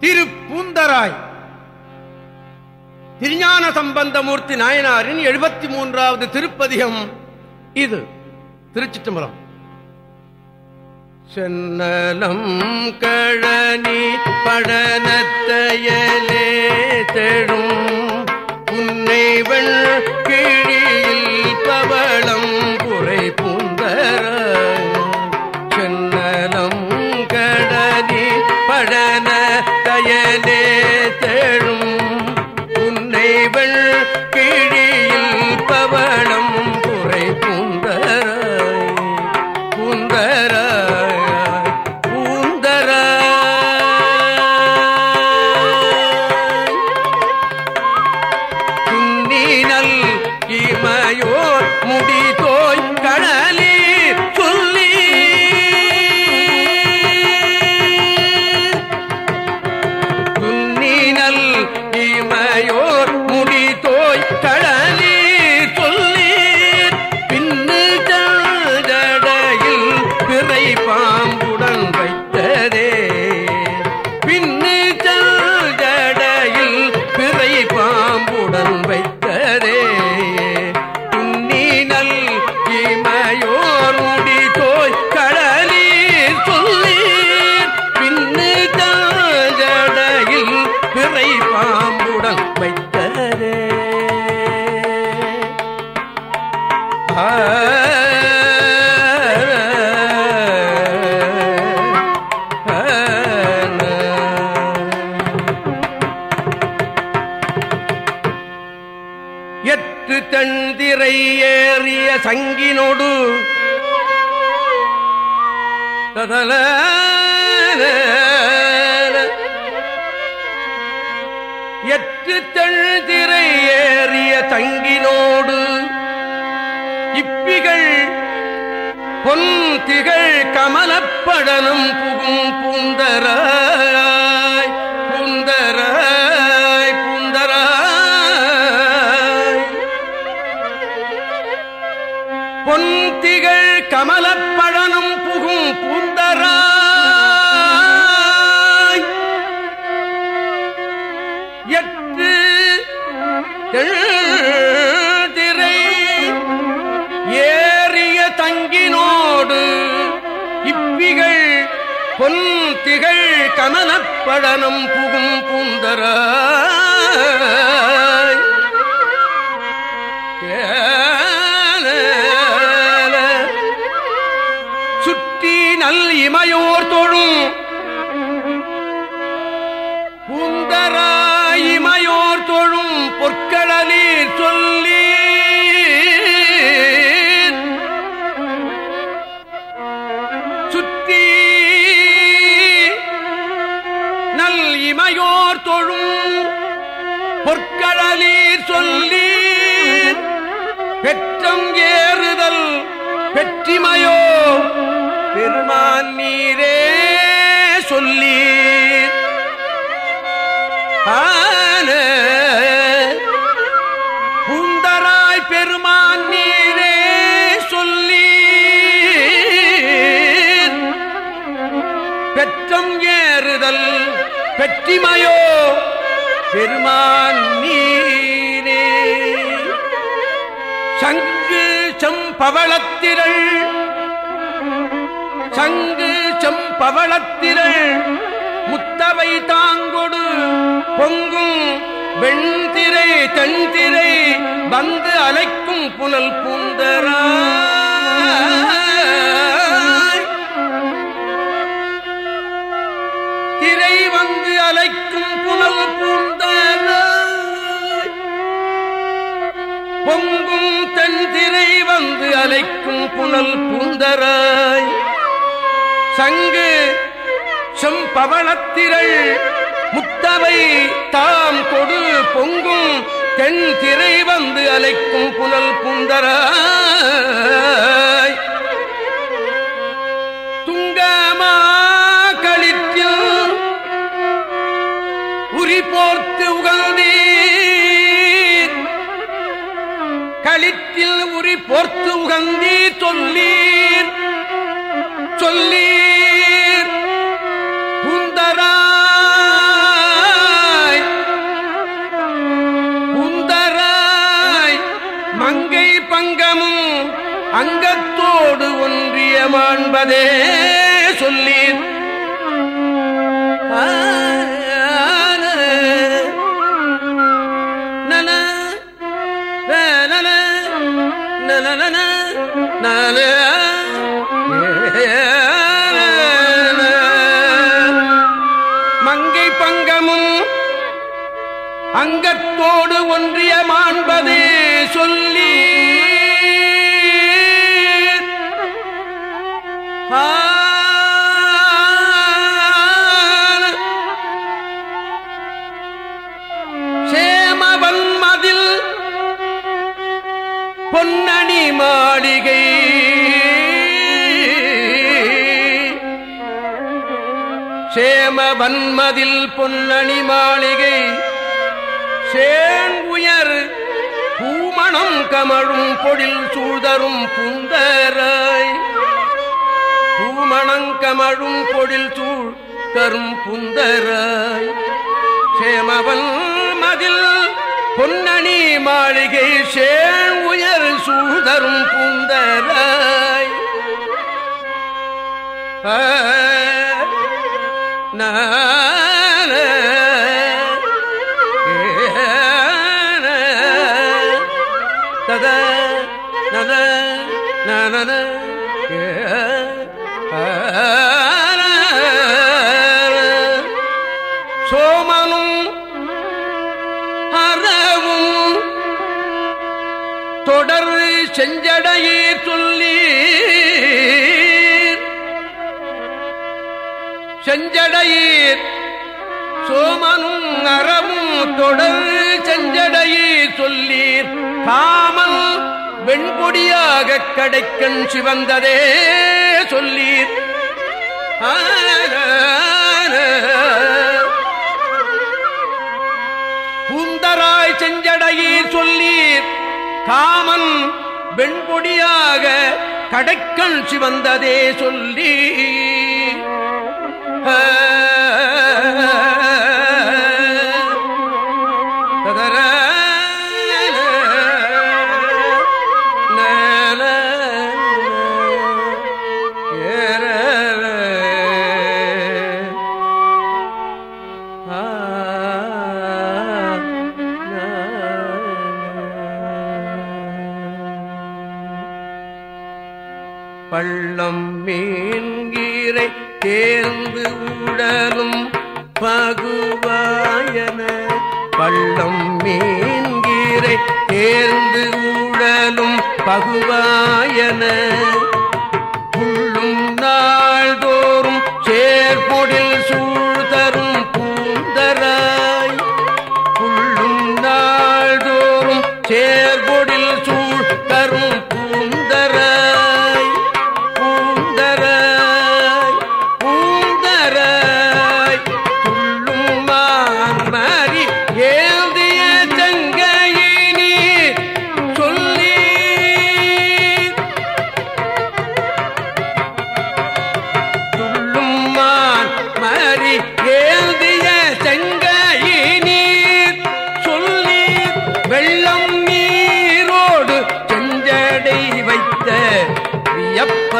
திரு பூந்தராய். திருஞான சம்பந்தமூர்த்தி நாயனாரின் எழுபத்தி மூன்றாவது திருப்பதிகம் இது. திருச்சிற்றம்பலம். சென்னலம் கழனி படனத்தையலே தெழும் உன்னை புன்னைவள் கிழியில் பின்னு ஜடையில் பிறை பாம்புடன் வைத்ததே. தந்திரை ஏறிய சங்கினோடு ததல எட்டு தந்திரை ஏறிய தங்கினோடு இப்பிகள் பொன் திகழ் கமலப்படலும் புகும் பூந்தராய் எட்டு திரை ஏறிய தங்கினோடு இப்பிகள் பொன் திகழ் கமலப்படனம் புகும் பூந்தராய் பெற்றம் ஏறுதல் பெற்றிமையோ பெருமான் நீரே சொல்லி ஆன பூந்தராய் பெருமான் நீரே சொல்லி பெற்றம் ஏறுதல் பெற்றிமையோ பெருமான் நீர் சங்கு செம்பவளத்திரள். சங்கு செம்பவளத்திரள். முத்தவை தாங்கொடு பொங்கும் வெண்திரை தென்திரை வந்து அலைக்கும் புனல் பூந்தரா. செந்திரை வந்து அலைக்கும் புனல் பூந்தராய். சங்கு செம்பவளத்திரள் முத்தவை தாம் கொடு பொங்கும் தென் திரை வந்து அலைக்கும் புனல் பூந்தராய். துங்கமா தோன்றி பொறுத்து உகந்தி சொல்லீர். சொல்லீர். புந்தராய் புந்தராய் மங்கை பங்கமும் அங்கத்தோடு ஒன்றியமாண்பதே. சேமவன்மதில் பொன்னணி மாளிகை. சேங்குயர் பூமணம் கமழும் பொழில் சூழ்தரும் புந்தராய் பூமணங்கமழும் பொழில் சூழ் தரும் புந்தராய் சேமவன் மதில் பொன்னணி மாளிகை சேன் உயர் சூழ்தரும் புந்தராய் ஆ 能。செஞ்சடையீர். சோமனும் அறவும் தொடர் செஞ்சடையீர் சொல்லீர். காமல் வெண்கொடியாக கடைக்கண் சிவந்ததே சொல்லீர். பூந்தராய் செஞ்சடையீர் சொல்லீர். காமன் வெண்பொடியாக கடைக்கண் சிவந்ததே சொல்லி ததர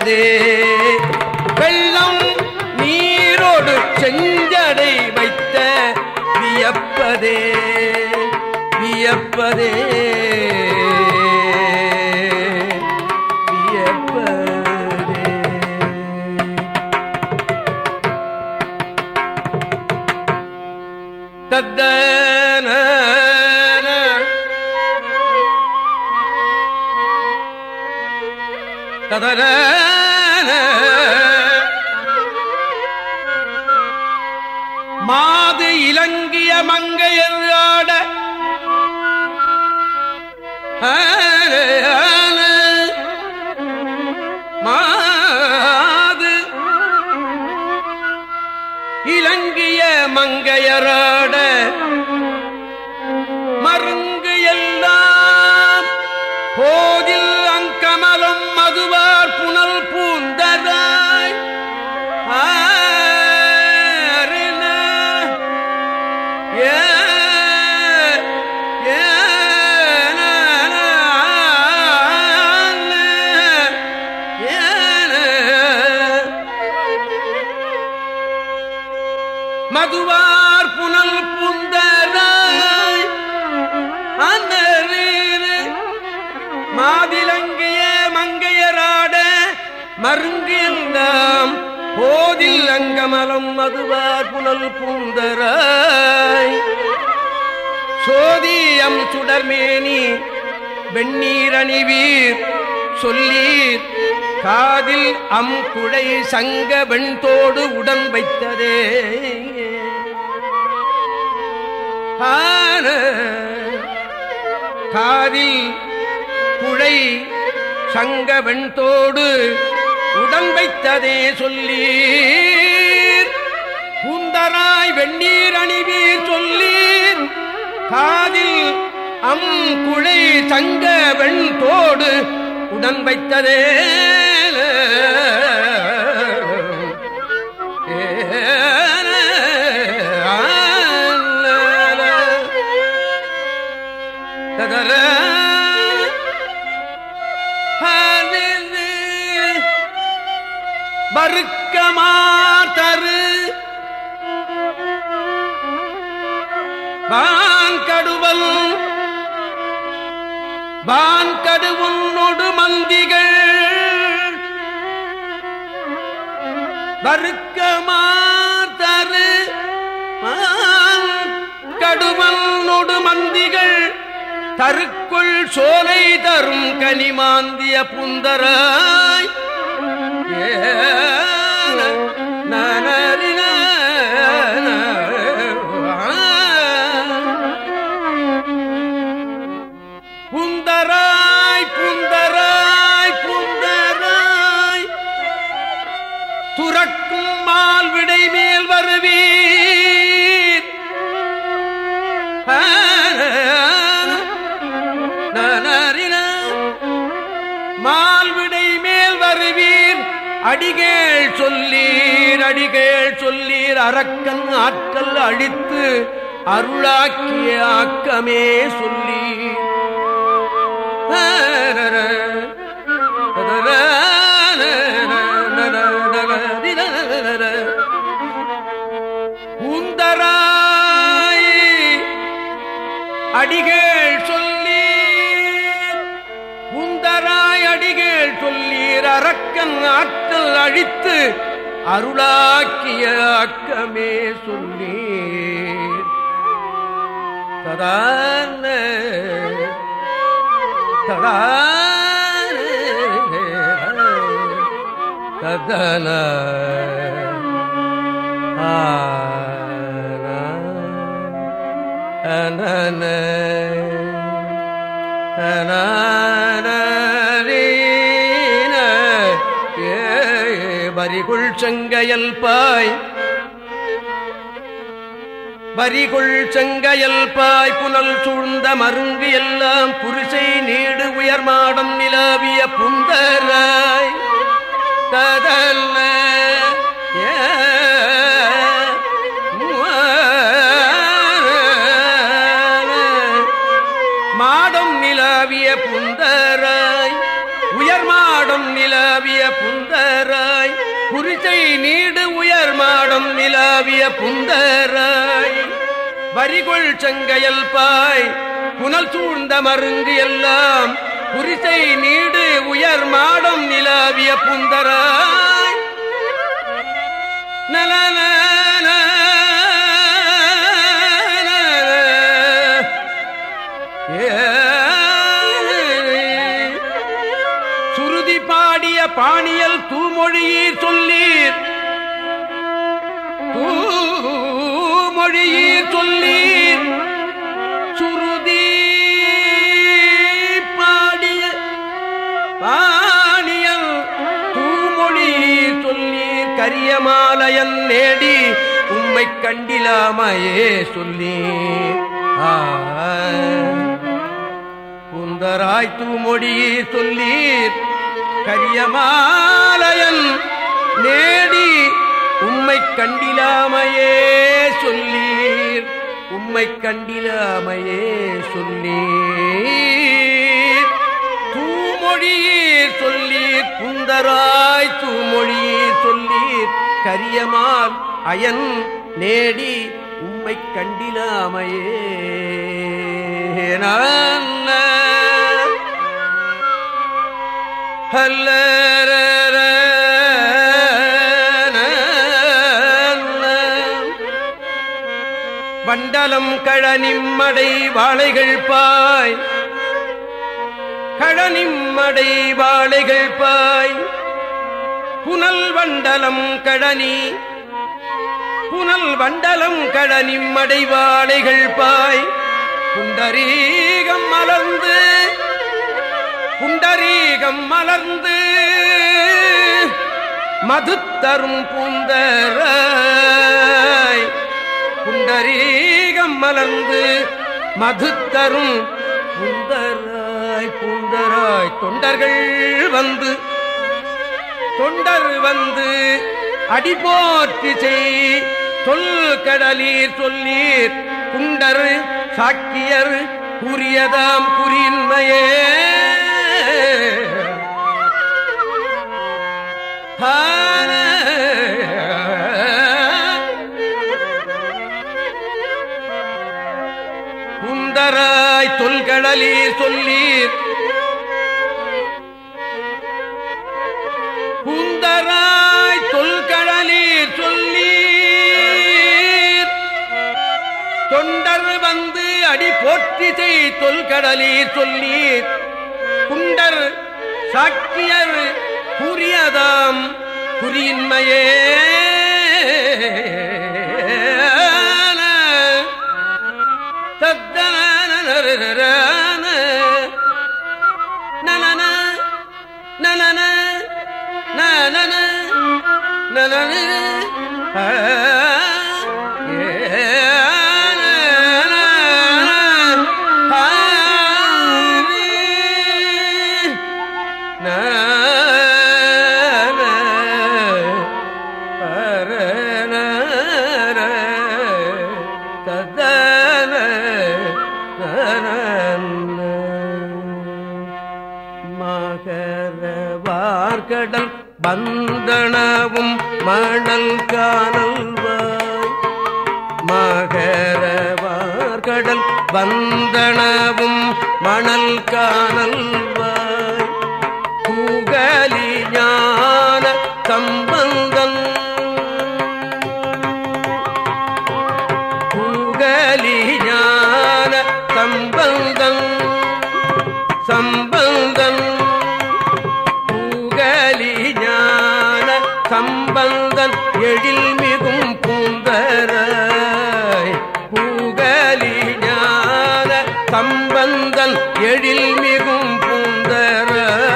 வியப்பதே வெள்ளம் நீரோடு செஞ்சடை வைத்த வியப்பதே வியப்பதே. ததர மாது இலங்கிய மங்கையர் ஆட. மாது இலங்கிய மங்கையரா மதுவா போதில் அங்கமலம் மதுவார் புனல் பூந்தராய். சோதியம் சுடர்மேனி வெண்ணீர் அணிவீர் சொல்லீர். காதில் அம் குழை சங்க வெண்தோடு உடன் வைத்ததே. ஆன காதில் குழை சங்க வெண்தோடு உடன் வைத்ததே சொல்லீர். பூந்தராய் வெண்ணீர் அணிவீர் சொல்லீர். காதில் அம் குழை சங்க வெண்தோடு உடன் வைத்ததே. ததர பருக்கமாத்தரு வான்கடுவல் வான்கடுவுன்னொடு மந்திகள். வறுக்கமாத்தரு கடுவன்னொடு மந்திகள். தருக்குள் சோலை தரும் கனிமாந்திய புந்தராய் அடிகேள் சொல்லீர் அடிகேள் சொல்லீர் அரக்கன் ஆட்கள் அழித்து அருளாக்கிய ஆக்கமே சொல்லி உந்தராய் அடிகேள் சொல்லி உந்தராய் அடிகேள் சொல்லீர் அரக்கன் ஆற்றல் அழித்து அருளாக்கிய அக்கமே சொல்லி தடான தடான ததன ஆ. செங்கையல் பாய். வரிகொள் செங்கையல் பாய் புனல் சூழ்ந்த மருங்கு எல்லாம் புரிசை நீடு உயர் மாடம் நிலாவிய புந்தராய். ததல்ல மாடம் நிலாவிய புந்தராய். உயர் மாடம் நிலாவிய புந்தராய். குறிச்சை நீடு உயர் மாடம் நிலாவிய புந்தராய். வரிகொள் செங்கையல் பாய் புனல் சூழ்ந்த மருங்கு எல்லாம். குறிச்சை நீடு உயர் மாடம் நிலாவிய புந்தராய். நலன பாடிய பாணியல் தூமொழியீர் சொல்லீர். தூமொழியீர் சொல்லீர். சுருதி பாடிய பாணியல் தூமொழியீர் சொல்லீர். கரியமாலயன் நேடி உம்மை கண்டிலாமையே சொல்லீர். ஆ. குந்தராய் தூமொழி சொல்லீர். கரியமாலயன் நேடி உம்மை கண்டிலாமையே சொல்லீர். உம்மை கண்டிலாமையே சொல்லீர். தூமொழியீர் சொல்லீர் புந்தராய் தூமொழியீர் சொல்லீர். கரியமால் அயன் நேடி உம்மை கண்டிலாமையே. நான் வண்டலம் கழனிம்மடை வாழைகள் பாய். கழனிம்மடை வாழைகள் பாய். புனல் வண்டலம் கழனி. புனல் வண்டலம் கழனிம்மடை வாழைகள் பாய். குண்டரீகம் மலர்ந்து புண்டரீகம் மலர்ந்து மது தரும் பூந்தர புண்டரீகம் மலர்ந்து மது தரும் புந்தராய். புந்தராய் தொண்டர்கள் வந்து தொண்டர் வந்து அடிபோற்றி செய். சொல் கடலீர் சொல்லீர் குண்டர் சாக்கியர் கூறியதாம் குறியின்மையே குந்தராய் தொல்கடலீர் சொல்லீர். குந்தராய் தொல்கடலீர் சொல்லீர். தொண்டர் வந்து அடி போற்றி செய் தொல்கடலீர் சொல்லீர். குண்டர் சாக்கியர் குறியின்மையே அந்தனவும் மணல் காண ஞான சம்பந்தன் எழில் மிகும் பூந்தராய் பூகலி ஞான சம்பந்தன் எழில் மிகும் பூந்தராய்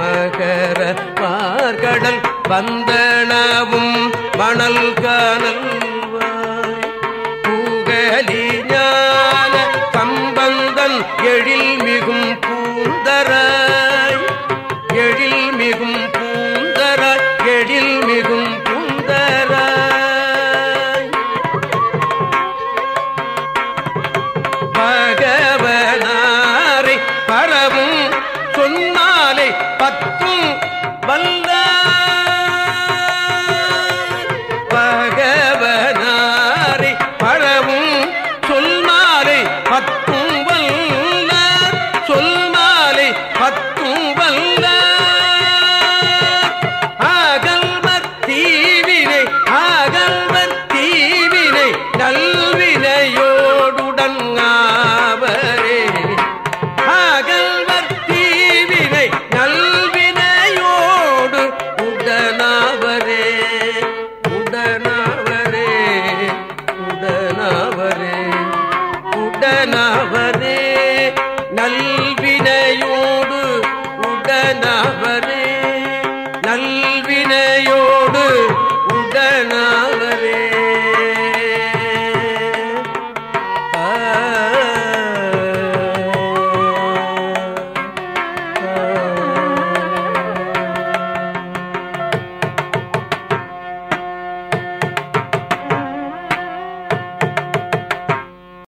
மகர பார்கடல் வந்தனவும் மணல் வல்ல